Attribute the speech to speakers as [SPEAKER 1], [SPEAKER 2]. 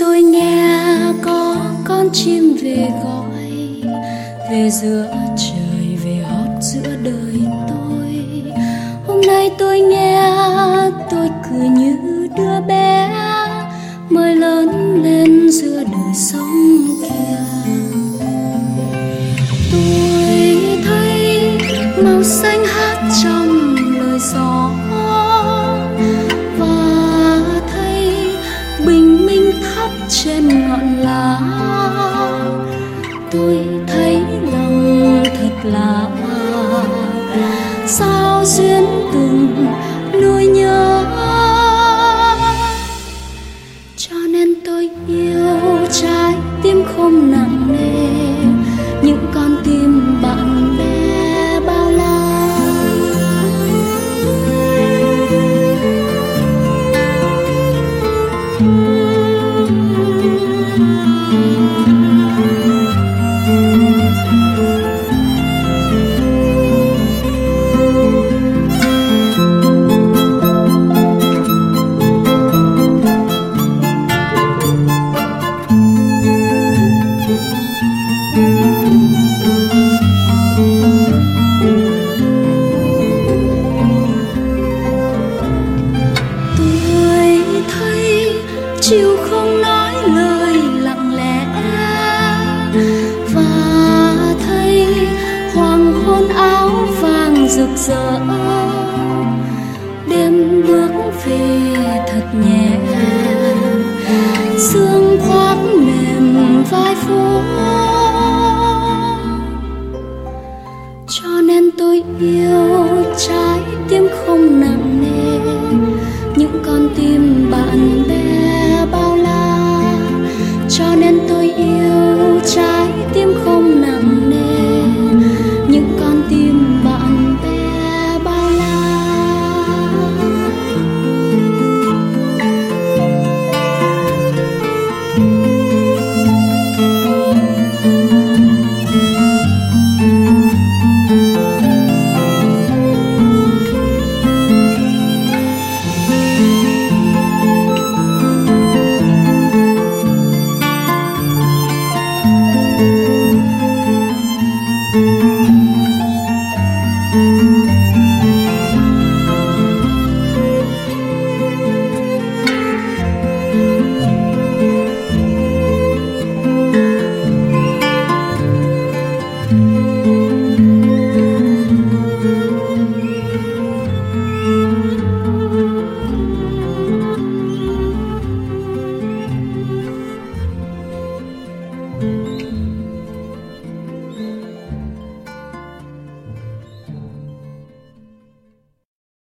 [SPEAKER 1] tôi nghe có con chim về gọi, về giữa trời, về hót giữa đời tôi. Hôm nay tôi nghe, tôi cứ như đứa bé, mới lớn lên giữa đời sống kia. Sao duyên từng nuôi nhớ. Cho nên tôi yêu trái tim không nặng nề, những con tim bạn bè bao la. tôi chiều không nói lời lặng lẽ. Và thấy hoàng hôn áo vàng rực rỡ, đêm bước về thật nhẹ. Sương khoác mềm vai phố. Cho nên tôi yêu trái tim không nặng nề, những con tim bạn bè nên tôi yêu trái
[SPEAKER 2] thank